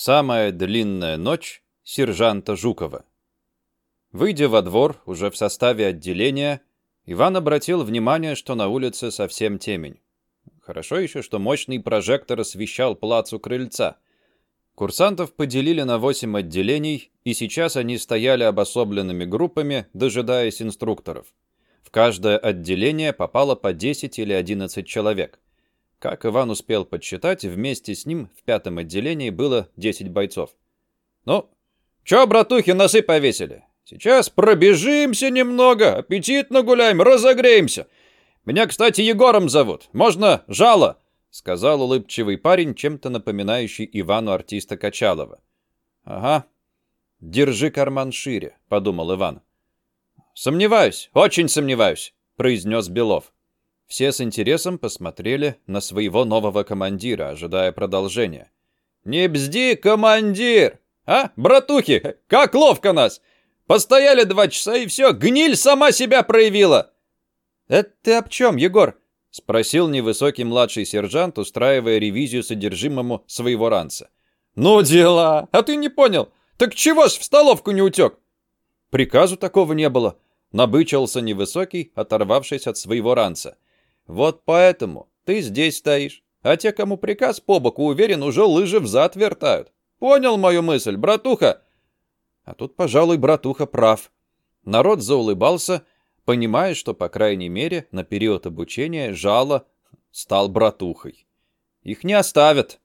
Самая длинная ночь сержанта Жукова. Выйдя во двор, уже в составе отделения, Иван обратил внимание, что на улице совсем темень. Хорошо еще, что мощный прожектор освещал плац у крыльца. Курсантов поделили на восемь отделений, и сейчас они стояли обособленными группами, дожидаясь инструкторов. В каждое отделение попало по 10 или 11 человек. Как Иван успел подсчитать, вместе с ним в пятом отделении было 10 бойцов. «Ну, чё, братухи, носы повесили? Сейчас пробежимся немного, аппетитно гуляем, разогреемся. Меня, кстати, Егором зовут. Можно жало?» — сказал улыбчивый парень, чем-то напоминающий Ивану артиста Качалова. «Ага. Держи карман шире», — подумал Иван. «Сомневаюсь, очень сомневаюсь», — произнес Белов. Все с интересом посмотрели на своего нового командира, ожидая продолжения. «Не бзди, командир! А, братухи, как ловко нас! Постояли два часа и все, гниль сама себя проявила!» «Это ты об чем, Егор?» — спросил невысокий младший сержант, устраивая ревизию содержимому своего ранца. «Ну дела! А ты не понял? Так чего ж в столовку не утек?» «Приказу такого не было», — набычился невысокий, оторвавшись от своего ранца. «Вот поэтому ты здесь стоишь, а те, кому приказ по боку, уверен, уже лыжи взад вертают. Понял мою мысль, братуха?» А тут, пожалуй, братуха прав. Народ заулыбался, понимая, что, по крайней мере, на период обучения Жало стал братухой. Их не оставят.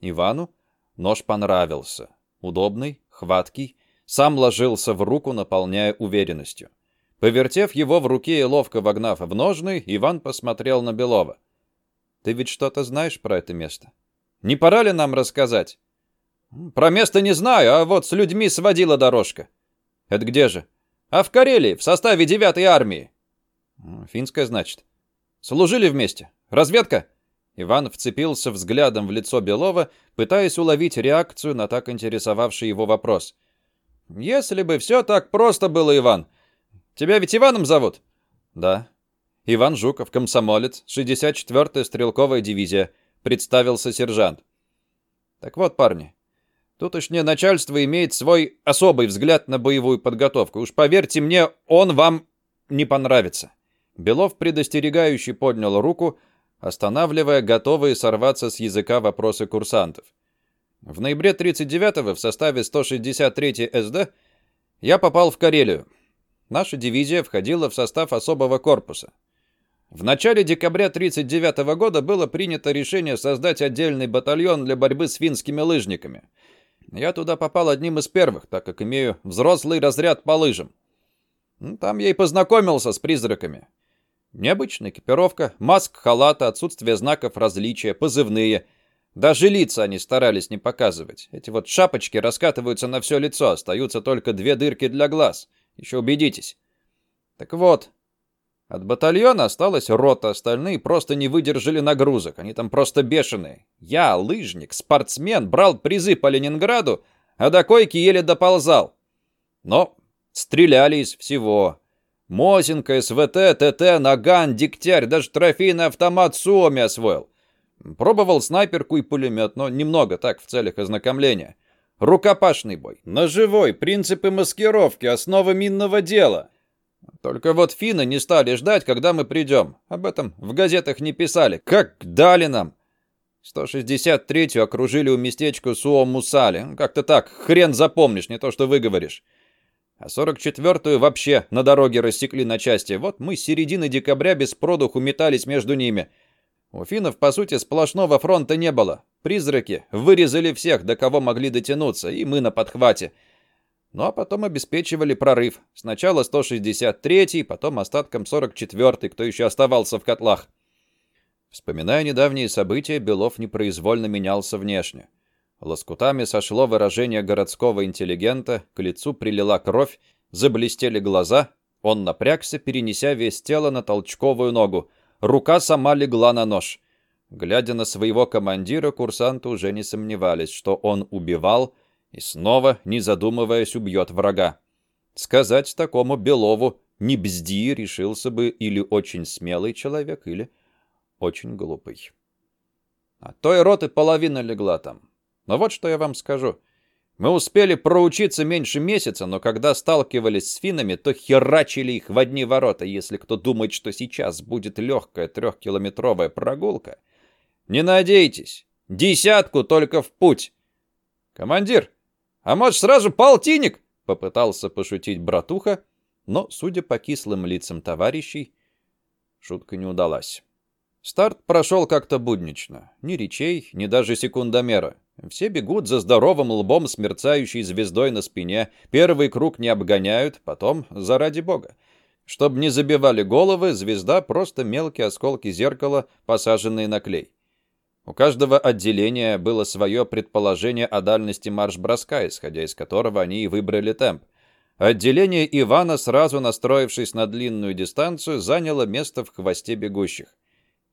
Ивану нож понравился. Удобный, хваткий, сам ложился в руку, наполняя уверенностью. Повертев его в руке и ловко вогнав в ножны, Иван посмотрел на Белова. «Ты ведь что-то знаешь про это место? Не пора ли нам рассказать?» Про место не знаю, а вот с людьми сводила дорожка. Это где же? А в Карелии, в составе 9-й армии. Финская, значит. Служили вместе. Разведка? Иван вцепился взглядом в лицо Белова, пытаясь уловить реакцию на так интересовавший его вопрос. «Если бы все так просто было, Иван. Тебя ведь Иваном зовут?» «Да». «Иван Жуков, комсомолец, 64-я стрелковая дивизия», — представился сержант. «Так вот, парни, Тутошнее начальство имеет свой особый взгляд на боевую подготовку. Уж поверьте мне, он вам не понравится. Белов предостерегающий поднял руку, останавливая готовые сорваться с языка вопросы курсантов. В ноябре 39-го в составе 163-й СД я попал в Карелию. Наша дивизия входила в состав особого корпуса. В начале декабря 1939 -го года было принято решение создать отдельный батальон для борьбы с финскими лыжниками – я туда попал одним из первых, так как имею взрослый разряд по лыжам. Ну, там я и познакомился с призраками. Необычная экипировка, маск, халата, отсутствие знаков различия, позывные. Даже лица они старались не показывать. Эти вот шапочки раскатываются на все лицо, остаются только две дырки для глаз. Еще убедитесь. Так вот, от батальона осталась рота, остальные просто не выдержали нагрузок. Они там просто бешеные. Я, лыжник, спортсмен, брал призы по Ленинграду, а до койки еле доползал. Но стреляли из всего. Мосинка, СВТ, ТТ, Наган, Дегтярь, даже трофейный автомат Суоми освоил. Пробовал снайперку и пулемет, но немного так, в целях ознакомления. Рукопашный бой, ножевой, принципы маскировки, основа минного дела. Только вот финны не стали ждать, когда мы придем. Об этом в газетах не писали. Как дали нам. 163-ю окружили у местечка Суомусали. Ну, как-то так, хрен запомнишь, не то что выговоришь. А 44-ю вообще на дороге рассекли на части. Вот мы с середины декабря без продуху метались между ними. У финнов, по сути, сплошного фронта не было. Призраки вырезали всех, до кого могли дотянуться, и мы на подхвате. Ну а потом обеспечивали прорыв. Сначала 163-й, потом остатком 44-й, кто еще оставался в котлах. Вспоминая недавние события, Белов непроизвольно менялся внешне. Лоскутами сошло выражение городского интеллигента, к лицу прилила кровь, заблестели глаза, он напрягся, перенеся весь тело на толчковую ногу. Рука сама легла на нож. Глядя на своего командира, курсанты уже не сомневались, что он убивал, и снова, не задумываясь, убьет врага. Сказать такому Белову «не бзди» решился бы или очень смелый человек, или очень глупый. А той роты половина легла там. Но вот что я вам скажу. Мы успели проучиться меньше месяца, но когда сталкивались с финнами, то херачили их в одни ворота. Если кто думает, что сейчас будет легкая трехкилометровая прогулка, не надейтесь. Десятку только в путь. Командир, а может сразу полтинник? Попытался пошутить братуха, но, судя по кислым лицам товарищей, шутка не удалась. Старт прошел как-то буднично. Ни речей, ни даже секундомера. Все бегут за здоровым лбом с мерцающей звездой на спине. Первый круг не обгоняют, потом заради бога. Чтобы не забивали головы, звезда просто мелкие осколки зеркала, посаженные на клей. У каждого отделения было свое предположение о дальности марш-броска, исходя из которого они и выбрали темп. Отделение Ивана, сразу настроившись на длинную дистанцию, заняло место в хвосте бегущих.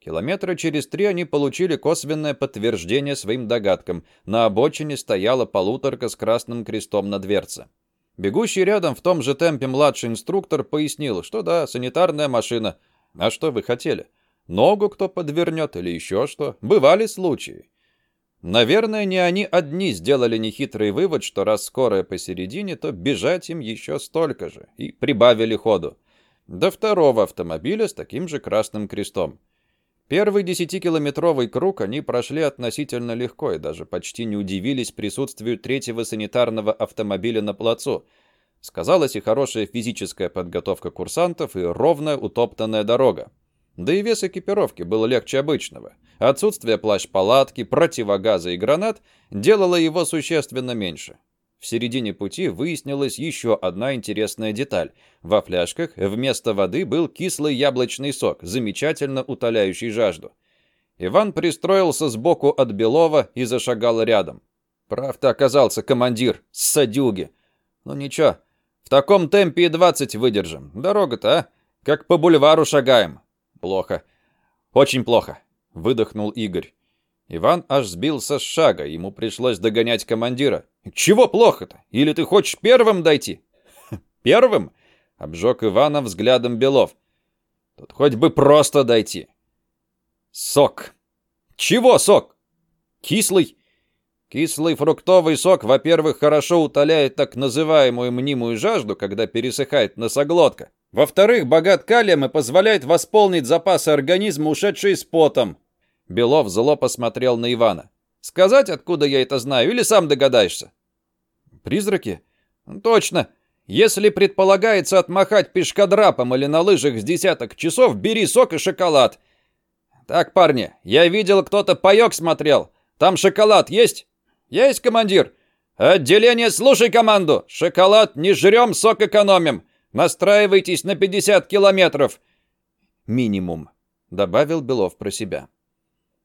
Километра через три они получили косвенное подтверждение своим догадкам. На обочине стояла полуторка с красным крестом на дверце. Бегущий рядом в том же темпе младший инструктор пояснил, что да, санитарная машина. А что вы хотели? Ногу кто подвернет или еще что. Бывали случаи. Наверное, не они одни сделали нехитрый вывод, что раз скорая посередине, то бежать им еще столько же. И прибавили ходу. До второго автомобиля с таким же красным крестом. Первый десятикилометровый круг они прошли относительно легко и даже почти не удивились присутствию третьего санитарного автомобиля на плацу. Сказалась и хорошая физическая подготовка курсантов, и ровная утоптанная дорога. Да и вес экипировки был легче обычного. Отсутствие плащ-палатки, противогаза и гранат делало его существенно меньше. В середине пути выяснилась еще одна интересная деталь. Во фляжках вместо воды был кислый яблочный сок, замечательно утоляющий жажду. Иван пристроился сбоку от Белова и зашагал рядом. Прав-то оказался командир садюги. Ну ничего, в таком темпе и двадцать выдержим. Дорога-то, а? Как по бульвару шагаем. Плохо. Очень плохо, выдохнул Игорь. Иван аж сбился с шага, ему пришлось догонять командира. «Чего плохо-то? Или ты хочешь первым дойти?» «Первым?» — обжег Ивана взглядом Белов. «Тут хоть бы просто дойти». «Сок». «Чего сок?» «Кислый». Кислый фруктовый сок, во-первых, хорошо утоляет так называемую мнимую жажду, когда пересыхает носоглотка. Во-вторых, богат калием и позволяет восполнить запасы организма, ушедшие с потом. Белов зло посмотрел на Ивана. «Сказать, откуда я это знаю, или сам догадаешься?» «Призраки?» «Точно. Если предполагается отмахать пешкодрапом или на лыжах с десяток часов, бери сок и шоколад. Так, парни, я видел, кто-то паёк смотрел. Там шоколад есть?» «Есть, командир!» «Отделение, слушай команду! Шоколад не жрем, сок экономим! Настраивайтесь на 50 километров!» «Минимум», — добавил Белов про себя.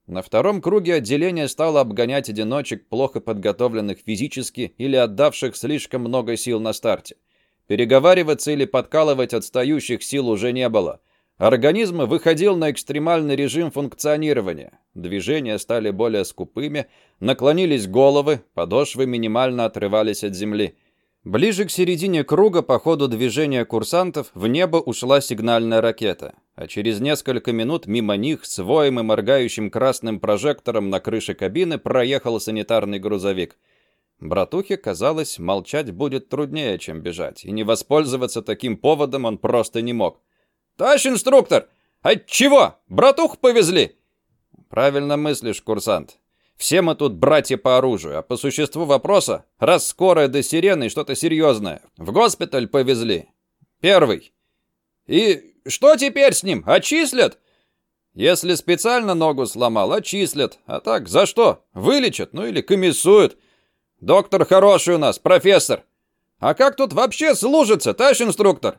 На втором круге отделение стало обгонять одиночек, плохо подготовленных физически или отдавших слишком много сил на старте. Переговариваться или подкалывать отстающих сил уже не было. Организм выходил на экстремальный режим функционирования. Движения стали более скупыми, наклонились головы, подошвы минимально отрывались от земли. Ближе к середине круга по ходу движения курсантов в небо ушла сигнальная ракета а через несколько минут мимо них с воем и моргающим красным прожектором на крыше кабины проехал санитарный грузовик. Братухе казалось, молчать будет труднее, чем бежать, и не воспользоваться таким поводом он просто не мог. «Товарищ инструктор! От чего? Братух повезли!» «Правильно мыслишь, курсант. Все мы тут братья по оружию, а по существу вопроса, раз скорая до сирены и что-то серьезное, в госпиталь повезли. Первый. И что теперь с ним? Отчислят? Если специально ногу сломал, отчислят. А так, за что? Вылечат, ну или комиссуют. Доктор хороший у нас, профессор. А как тут вообще служится, товарищ инструктор?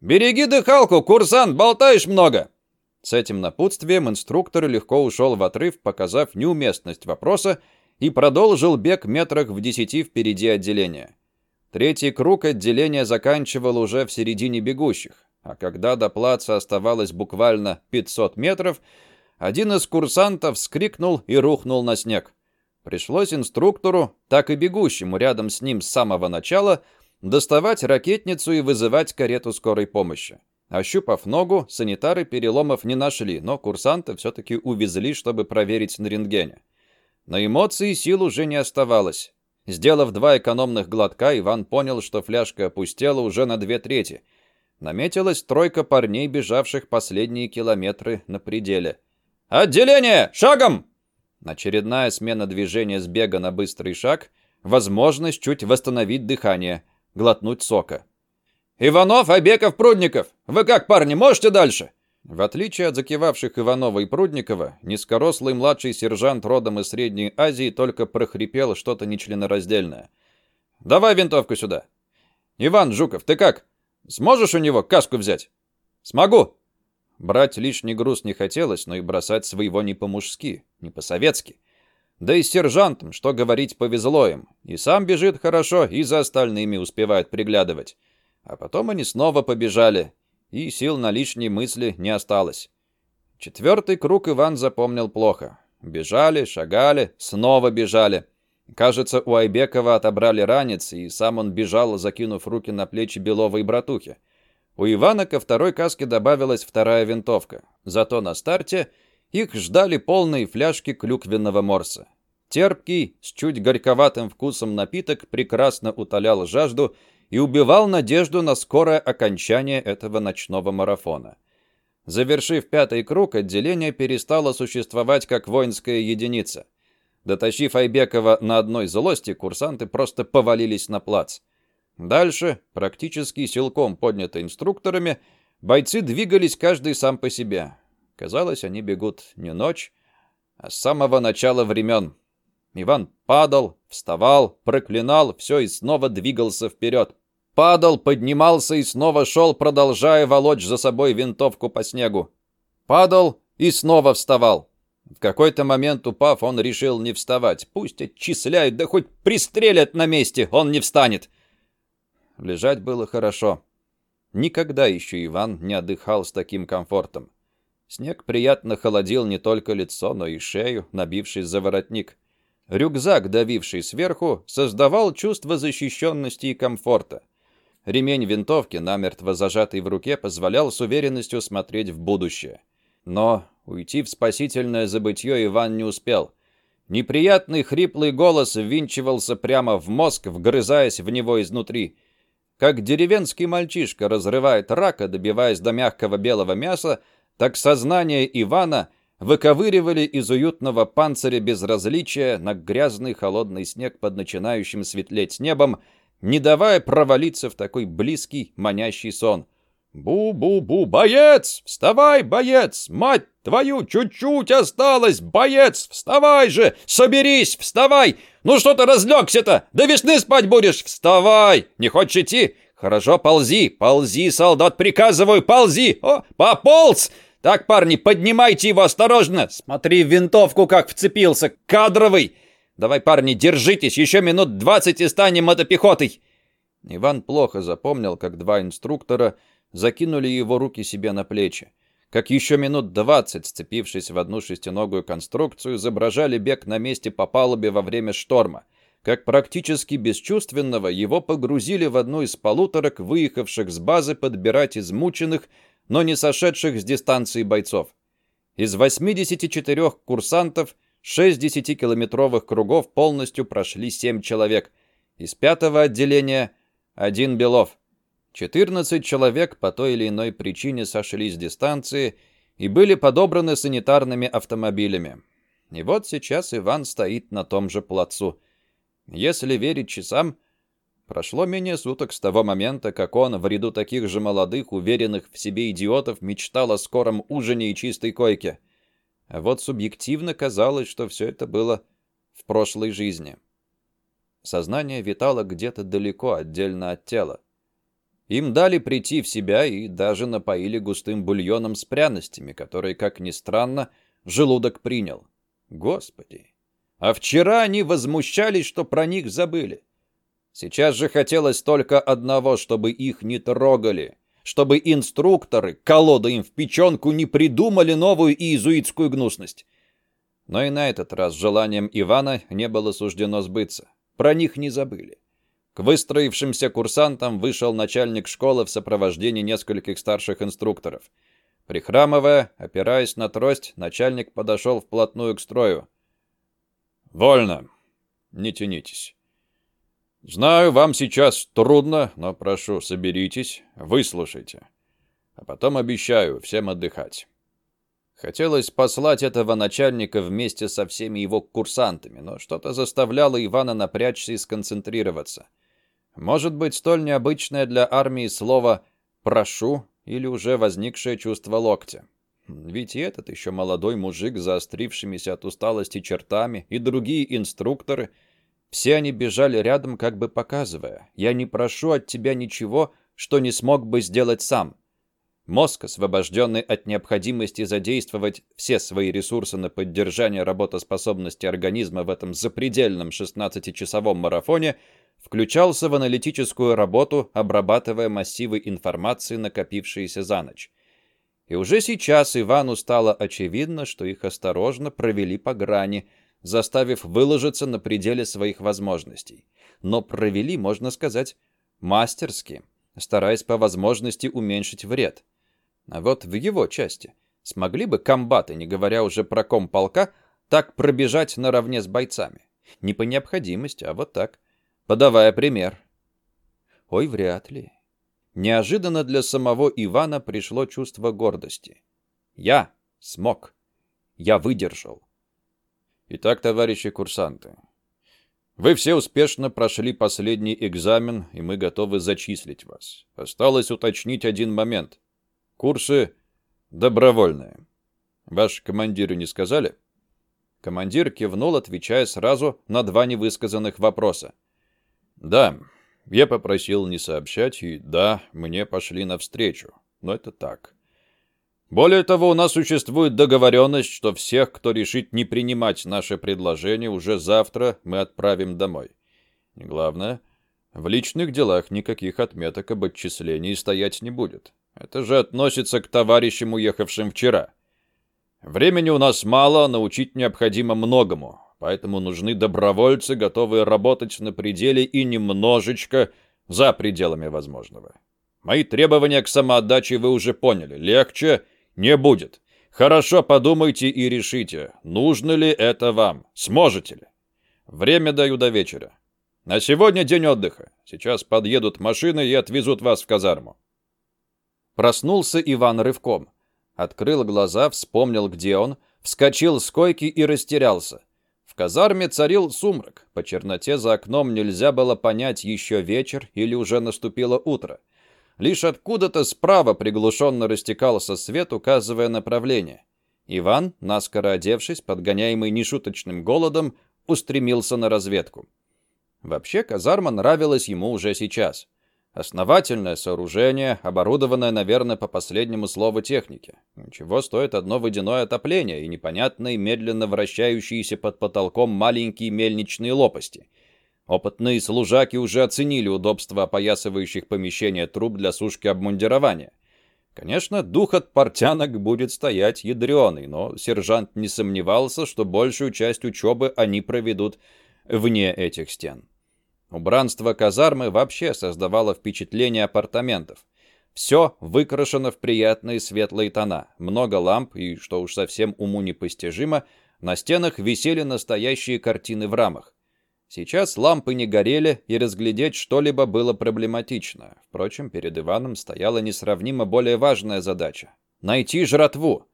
Береги дыхалку, курсант, болтаешь много. С этим напутствием инструктор легко ушел в отрыв, показав неуместность вопроса, и продолжил бег метрах в десяти впереди отделения. Третий круг отделения заканчивал уже в середине бегущих. А когда до плаца оставалось буквально 500 метров, один из курсантов вскрикнул и рухнул на снег. Пришлось инструктору, так и бегущему рядом с ним с самого начала, доставать ракетницу и вызывать карету скорой помощи. Ощупав ногу, санитары переломов не нашли, но курсанта все-таки увезли, чтобы проверить на рентгене. На эмоции сил уже не оставалось. Сделав два экономных глотка, Иван понял, что фляжка опустела уже на две трети. Наметилась тройка парней, бежавших последние километры на пределе. «Отделение! Шагом!» Очередная смена движения с бега на быстрый шаг, возможность чуть восстановить дыхание, глотнуть сока. «Иванов, Айбеков, Прудников! Вы как, парни, можете дальше?» В отличие от закивавших Иванова и Прудникова, низкорослый младший сержант родом из Средней Азии только прохрипел что-то нечленораздельное. «Давай винтовку сюда!» «Иван Жуков, ты как? Сможешь у него каску взять?» «Смогу!» Брать лишний груз не хотелось, но и бросать своего не по-мужски, не по-советски. Да и с сержантом, что говорить, повезло им. И сам бежит хорошо, и за остальными успевает приглядывать. А потом они снова побежали, и сил на лишние мысли не осталось. Четвертый круг Иван запомнил плохо. Бежали, шагали, снова бежали. Кажется, у Айбекова отобрали ранец, и сам он бежал, закинув руки на плечи Беловой братухи. У Ивана ко второй каске добавилась вторая винтовка. Зато на старте их ждали полные фляжки клюквенного морса. Терпкий, с чуть горьковатым вкусом напиток прекрасно утолял жажду и убивал надежду на скорое окончание этого ночного марафона. Завершив пятый круг, отделение перестало существовать как воинская единица. Дотащив Айбекова на одной злости, курсанты просто повалились на плац. Дальше, практически силком поднятые инструкторами, бойцы двигались каждый сам по себе. Казалось, они бегут не ночь, а с самого начала времен. Иван падал, вставал, проклинал, все и снова двигался вперед. Падал, поднимался и снова шел, продолжая волочь за собой винтовку по снегу. Падал и снова вставал. В какой-то момент, упав, он решил не вставать. Пусть отчисляют, да хоть пристрелят на месте, он не встанет. Лежать было хорошо. Никогда еще Иван не отдыхал с таким комфортом. Снег приятно холодил не только лицо, но и шею, набившись за воротник. Рюкзак, давивший сверху, создавал чувство защищенности и комфорта. Ремень винтовки, намертво зажатый в руке, позволял с уверенностью смотреть в будущее. Но уйти в спасительное забытье Иван не успел. Неприятный хриплый голос ввинчивался прямо в мозг, вгрызаясь в него изнутри. Как деревенский мальчишка разрывает рака, добиваясь до мягкого белого мяса, так сознание Ивана выковыривали из уютного панциря безразличия на грязный холодный снег под начинающим светлеть небом, не давая провалиться в такой близкий, манящий сон. «Бу-бу-бу, боец! Вставай, боец! Мать твою, чуть-чуть осталось! Боец, вставай же! Соберись, вставай! Ну что ты разлегся-то? До весны спать будешь! Вставай! Не хочешь идти? Хорошо, ползи, ползи, солдат, приказываю, ползи! О, пополз!» Так, парни, поднимайте его осторожно. Смотри в винтовку, как вцепился. Кадровый. Давай, парни, держитесь. Еще минут двадцать и станем мотопехотой. Иван плохо запомнил, как два инструктора закинули его руки себе на плечи. Как еще минут двадцать, сцепившись в одну шестиногую конструкцию, изображали бег на месте по палубе во время шторма. Как практически бесчувственного его погрузили в одну из полуторок, выехавших с базы подбирать измученных, но не сошедших с дистанции бойцов. Из 84 курсантов 6 10-километровых кругов полностью прошли 7 человек. Из пятого отделения – один Белов. 14 человек по той или иной причине сошли с дистанции и были подобраны санитарными автомобилями. И вот сейчас Иван стоит на том же плацу. Если верить часам – Прошло менее суток с того момента, как он, в ряду таких же молодых, уверенных в себе идиотов, мечтал о скором ужине и чистой койке. А вот субъективно казалось, что все это было в прошлой жизни. Сознание витало где-то далеко, отдельно от тела. Им дали прийти в себя и даже напоили густым бульоном с пряностями, которые, как ни странно, желудок принял. Господи! А вчера они возмущались, что про них забыли. Сейчас же хотелось только одного, чтобы их не трогали, чтобы инструкторы, колода им в печенку, не придумали новую иезуитскую гнусность. Но и на этот раз желанием Ивана не было суждено сбыться. Про них не забыли. К выстроившимся курсантам вышел начальник школы в сопровождении нескольких старших инструкторов. Прихрамывая, опираясь на трость, начальник подошел вплотную к строю. Вольно. Не тянитесь. Знаю, вам сейчас трудно, но прошу, соберитесь, выслушайте. А потом обещаю всем отдыхать. Хотелось послать этого начальника вместе со всеми его курсантами, но что-то заставляло Ивана напрячься и сконцентрироваться. Может быть, столь необычное для армии слово «прошу» или уже возникшее чувство локтя. Ведь и этот еще молодой мужик с заострившимися от усталости чертами, и другие инструкторы, все они бежали рядом, как бы показывая, «Я не прошу от тебя ничего, что не смог бы сделать сам». Мозг, освобожденный от необходимости задействовать все свои ресурсы на поддержание работоспособности организма в этом запредельном 16-часовом марафоне, включался в аналитическую работу, обрабатывая массивы информации, накопившиеся за ночь. И уже сейчас Ивану стало очевидно, что их осторожно провели по грани, заставив выложиться на пределе своих возможностей. Но провели, можно сказать, мастерски, стараясь по возможности уменьшить вред. А вот в его части смогли бы комбаты, не говоря уже про комполка, так пробежать наравне с бойцами? Не по необходимости, а вот так, подавая пример. Ой, вряд ли. Неожиданно для самого Ивана пришло чувство гордости. Я смог. Я выдержал. Итак, товарищи курсанты, вы все успешно прошли последний экзамен, и мы готовы зачислить вас. Осталось уточнить один момент. Курсы добровольные. Ваши командиры не сказали? Командир кивнул, отвечая сразу на два невысказанных вопроса. Да, я попросил не сообщать, и да, мне пошли навстречу. Но это так. Более того, у нас существует договоренность, что всех, кто решит не принимать наше предложение, уже завтра мы отправим домой. Главное, в личных делах никаких отметок об отчислении стоять не будет. Это же относится к товарищам, уехавшим вчера. Времени у нас мало, научить необходимо многому, поэтому нужны добровольцы, готовые работать на пределе и немножечко за пределами возможного. Мои требования к самоотдаче вы уже поняли. Легче не будет. Хорошо подумайте и решите, нужно ли это вам, сможете ли. Время даю до вечера. На сегодня день отдыха. Сейчас подъедут машины и отвезут вас в казарму. Проснулся Иван рывком. Открыл глаза, вспомнил, где он, вскочил с койки и растерялся. В казарме царил сумрак. По черноте за окном нельзя было понять, еще вечер или уже наступило утро. Лишь откуда-то справа приглушенно растекался свет, указывая направление. Иван, наскоро одевшись, подгоняемый нешуточным голодом, устремился на разведку. Вообще, казарма нравилась ему уже сейчас. Основательное сооружение, оборудованное, наверное, по последнему слову техники. Чего стоит одно водяное отопление и непонятные, медленно вращающиеся под потолком маленькие мельничные лопасти. Опытные служаки уже оценили удобство опоясывающих помещения труб для сушки обмундирования. Конечно, дух от портянок будет стоять ядреный, но сержант не сомневался, что большую часть учебы они проведут вне этих стен. Убранство казармы вообще создавало впечатление апартаментов. Все выкрашено в приятные светлые тона, много ламп и, что уж совсем уму непостижимо, на стенах висели настоящие картины в рамах. Сейчас лампы не горели, и разглядеть что-либо было проблематично. Впрочем, перед Иваном стояла несравнимо более важная задача — найти жратву.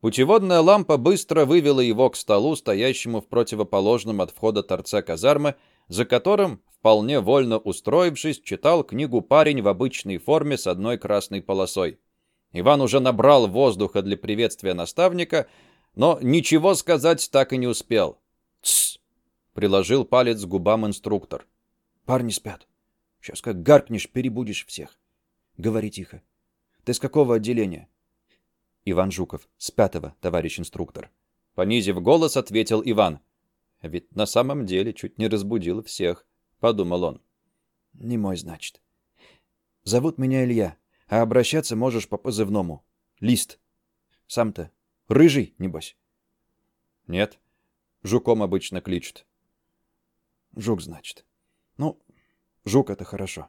Путеводная лампа быстро вывела его к столу, стоящему в противоположном от входа торце казармы, за которым вполне вольно устроившись, читал книгу парень в обычной форме с одной красной полосой. Иван уже набрал воздуха для приветствия наставника, но ничего сказать так и не успел. «Тссс!» — приложил палец к губам инструктор. «Парни спят. Сейчас как гаркнешь, перебудешь всех. Говори тихо. Ты с какого отделения?» Иван Жуков. С пятого, товарищ инструктор. Понизив голос, ответил Иван. Ведь на самом деле чуть не разбудил всех подумал он. Не мой, значит. Зовут меня Илья, а обращаться можешь по позывному. Лист. Сам-то рыжий, небось? Нет. Жуком обычно кличут. Жук, значит. Ну, жук это хорошо.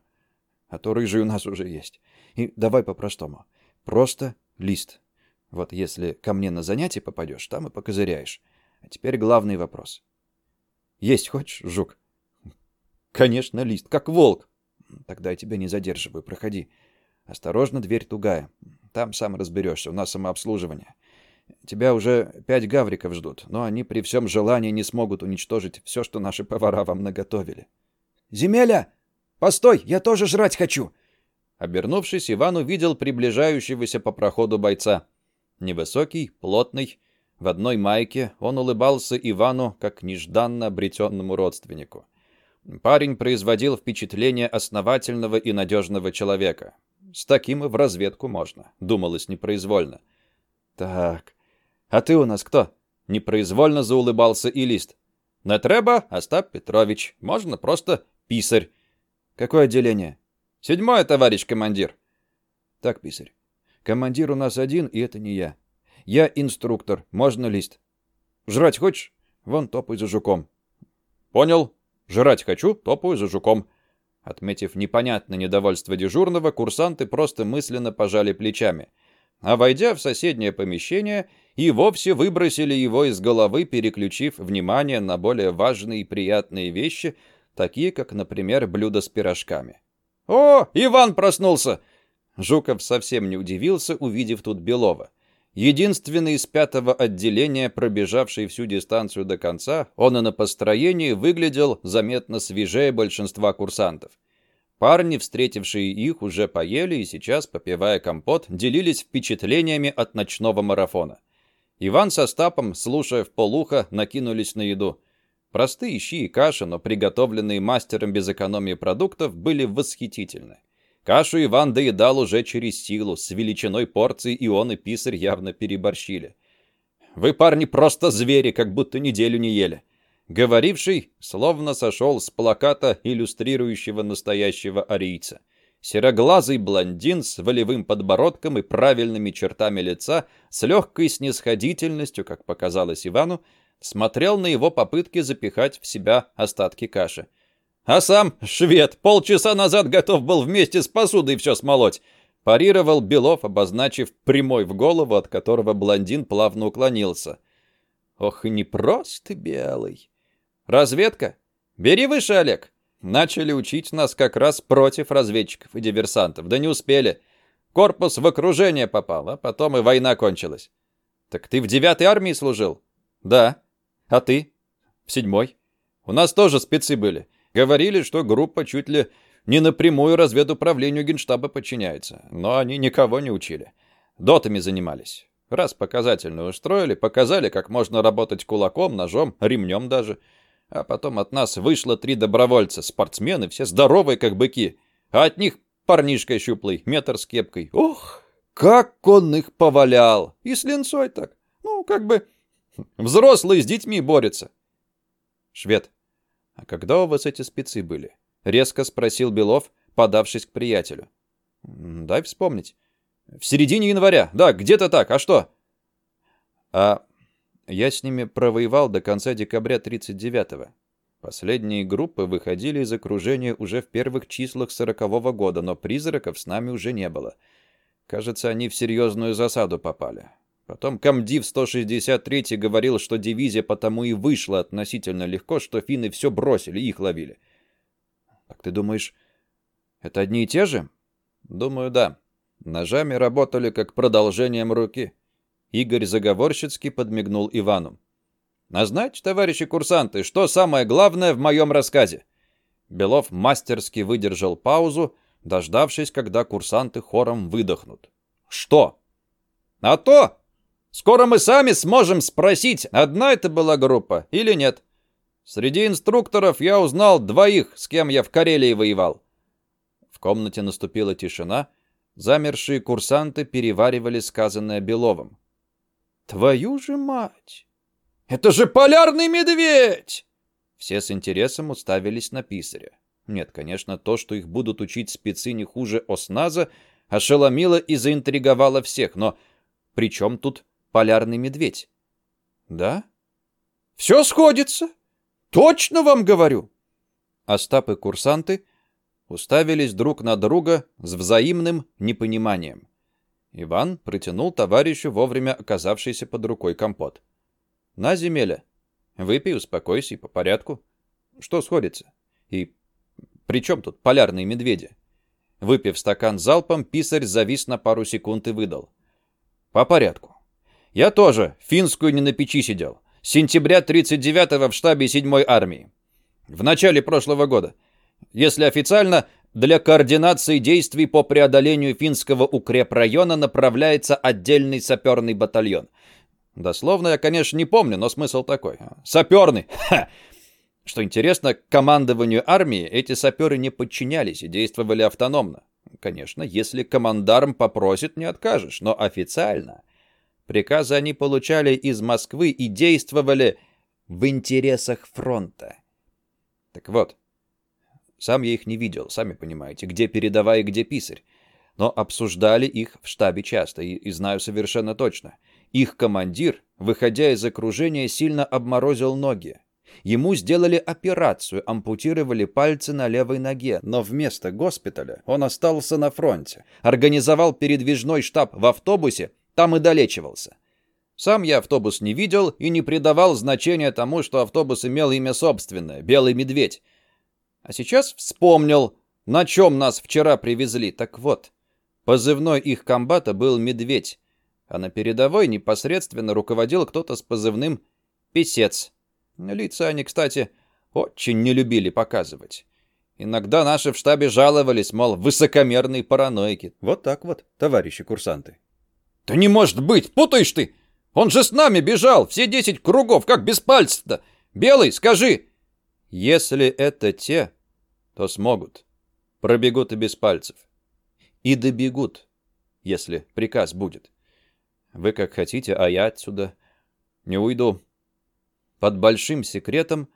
А то рыжий у нас уже есть. И давай по-простому. Просто лист. Вот если ко мне на занятие попадешь, там и покозыряешь. А теперь главный вопрос. Есть хочешь, жук? Конечно, лист, как волк. Тогда я тебя не задерживаю, проходи. Осторожно, дверь тугая. Там сам разберешься, у нас самообслуживание. Тебя уже пять гавриков ждут, но они при всем желании не смогут уничтожить все, что наши повара вам наготовили. «Земеля! Постой, я тоже жрать хочу!» Обернувшись, Иван увидел приближающегося по проходу бойца. Невысокий, плотный, в одной майке он улыбался Ивану, как нежданно обретенному родственнику. Парень производил впечатление основательного и надежного человека. С таким и в разведку можно, думалось непроизвольно. «Так, а ты у нас кто?» Непроизвольно заулыбался и лист. «Не треба, Остап Петрович. Можно просто писарь». «Какое отделение?» «Седьмое, товарищ командир». «Так, писарь, командир у нас один, и это не я. Я инструктор. Можно лист?» «Жрать хочешь? Вон топай за жуком». «Понял. Жрать хочу, топаю за жуком». Отметив непонятное недовольство дежурного, курсанты просто мысленно пожали плечами. А войдя в соседнее помещение, и вовсе выбросили его из головы, переключив внимание на более важные и приятные вещи, такие как, например, блюдо с пирожками. «О, Иван проснулся!» Жуков совсем не удивился, увидев тут Белова. Единственный из пятого отделения, пробежавший всю дистанцию до конца, он и на построении выглядел заметно свежее большинства курсантов. Парни, встретившие их, уже поели и сейчас, попивая компот, делились впечатлениями от ночного марафона. Иван со Стапом, слушая в полухо, накинулись на еду. Простые щи и каша, но приготовленные мастером без экономии продуктов, были восхитительны. Кашу Иван доедал уже через силу, с величиной порции и он и писарь явно переборщили. «Вы, парни, просто звери, как будто неделю не ели». Говоривший словно сошел с плаката, иллюстрирующего настоящего арийца. Сероглазый блондин с волевым подбородком и правильными чертами лица, с легкой снисходительностью, как показалось Ивану, смотрел на его попытки запихать в себя остатки каши. А сам, швед, полчаса назад готов был вместе с посудой все смолоть. Парировал Белов, обозначив прямой в голову, от которого блондин плавно уклонился. Ох, и непрост ты белый. Разведка? Бери выше, Олег. Начали учить нас как раз против разведчиков и диверсантов. Да не успели. Корпус в окружение попал, а потом и война кончилась. Так ты в девятой армии служил? Да. А ты? В седьмой. У нас тоже спецы были. Говорили, что группа чуть ли не напрямую разведуправлению Генштаба подчиняется, но они никого не учили. Дотами занимались. Раз показательную устроили, показали, как можно работать кулаком, ножом, ремнем даже. А потом от нас вышло три добровольца, спортсмены, все здоровые, как быки. А от них парнишка щуплый, метр с кепкой. Ох, как он их повалял! И с линцой так. Ну, как бы взрослые с детьми борются. Швед, «А когда у вас эти спецы были?» — резко спросил Белов, подавшись к приятелю. «Дай вспомнить. В середине января. Да, где-то так. А что?» «А я с ними провоевал до конца декабря 39-го. Последние группы выходили из окружения уже в первых числах сорокового года, но призраков с нами уже не было. Кажется, они в серьезную засаду попали. Потом комдив 163 говорил, что дивизия потому и вышла относительно легко, что финны все бросили и их ловили. Так ты думаешь, это одни и те же? Думаю, да. Ножами работали как продолжением руки. Игорь заговорщицки подмигнул Ивану. А знаете, товарищи курсанты, что самое главное в моем рассказе? Белов мастерски выдержал паузу, дождавшись, когда курсанты хором выдохнут. Что? А то, Скоро мы сами сможем спросить, одна это была группа или нет. Среди инструкторов я узнал двоих, с кем я в Карелии воевал. В комнате наступила тишина. Замершие курсанты переваривали сказанное Беловым. «Твою же мать! Это же полярный медведь!» Все с интересом уставились на писаря. Нет, конечно, то, что их будут учить спецы не хуже осназа, ошеломило и заинтриговало всех, но при чем тут полярный медведь. Да? Все сходится. Точно вам говорю. Остап и курсанты уставились друг на друга с взаимным непониманием. Иван протянул товарищу вовремя оказавшийся под рукой компот. «На, земеля, Выпей, успокойся и по порядку. Что сходится? И при чем тут полярные медведи? Выпив стакан залпом, писарь завис на пару секунд и выдал. По порядку. Я тоже финскую не на печи сидел. С сентября 39-го в штабе 7-й армии. В начале прошлого года. Если официально, для координации действий по преодолению финского укрепрайона направляется отдельный саперный батальон. Дословно я, конечно, не помню, но смысл такой. Саперный! Ха! Что интересно, командованию армии эти саперы не подчинялись и действовали автономно. Конечно, если командарм попросит, не откажешь, но официально приказы они получали из Москвы и действовали в интересах фронта. Так вот, сам я их не видел, сами понимаете, где передовая и где писарь. Но обсуждали их в штабе часто, и, и знаю совершенно точно. Их командир, выходя из окружения, сильно обморозил ноги. Ему сделали операцию, ампутировали пальцы на левой ноге, но вместо госпиталя он остался на фронте, организовал передвижной штаб в автобусе, там и долечивался. Сам я автобус не видел и не придавал значения тому, что автобус имел имя собственное — «Белый медведь». А сейчас вспомнил, на чем нас вчера привезли. Так вот, позывной их комбата был «Медведь», а на передовой непосредственно руководил кто-то с позывным «Песец». Лица они, кстати, очень не любили показывать. Иногда наши в штабе жаловались, мол, высокомерные параноики. Вот так вот, товарищи курсанты. «Да не может быть! Путаешь ты! Он же с нами бежал! Все десять кругов! Как без пальцев-то? Белый, скажи!» «Если это те, то смогут. Пробегут и без пальцев. И добегут, если приказ будет. Вы как хотите, а я отсюда не уйду. Под большим секретом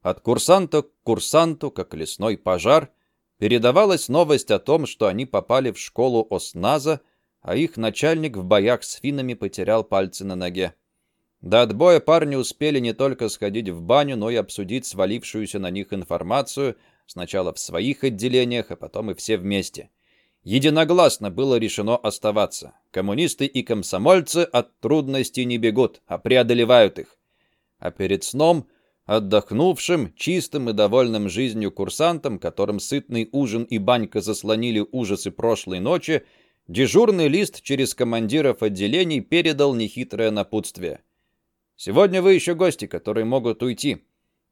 от курсанта к курсанту, как лесной пожар, передавалась новость о том, что они попали в школу Осназа, а их начальник в боях с финнами потерял пальцы на ноге. До отбоя парни успели не только сходить в баню, но и обсудить свалившуюся на них информацию, сначала в своих отделениях, а потом и все вместе. Единогласно было решено оставаться. Коммунисты и комсомольцы от трудностей не бегут, а преодолевают их а перед сном отдохнувшим, чистым и довольным жизнью курсантам, которым сытный ужин и банька заслонили ужасы прошлой ночи, дежурный лист через командиров отделений передал нехитрое напутствие. «Сегодня вы еще гости, которые могут уйти.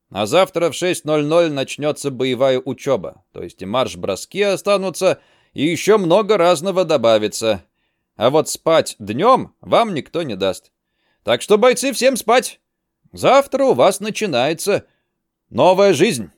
А завтра в 6.00 начнется боевая учеба, то есть и марш-броски останутся, и еще много разного добавится. А вот спать днем вам никто не даст. Так что, бойцы, всем спать!» Завтра у вас начинается новая жизнь.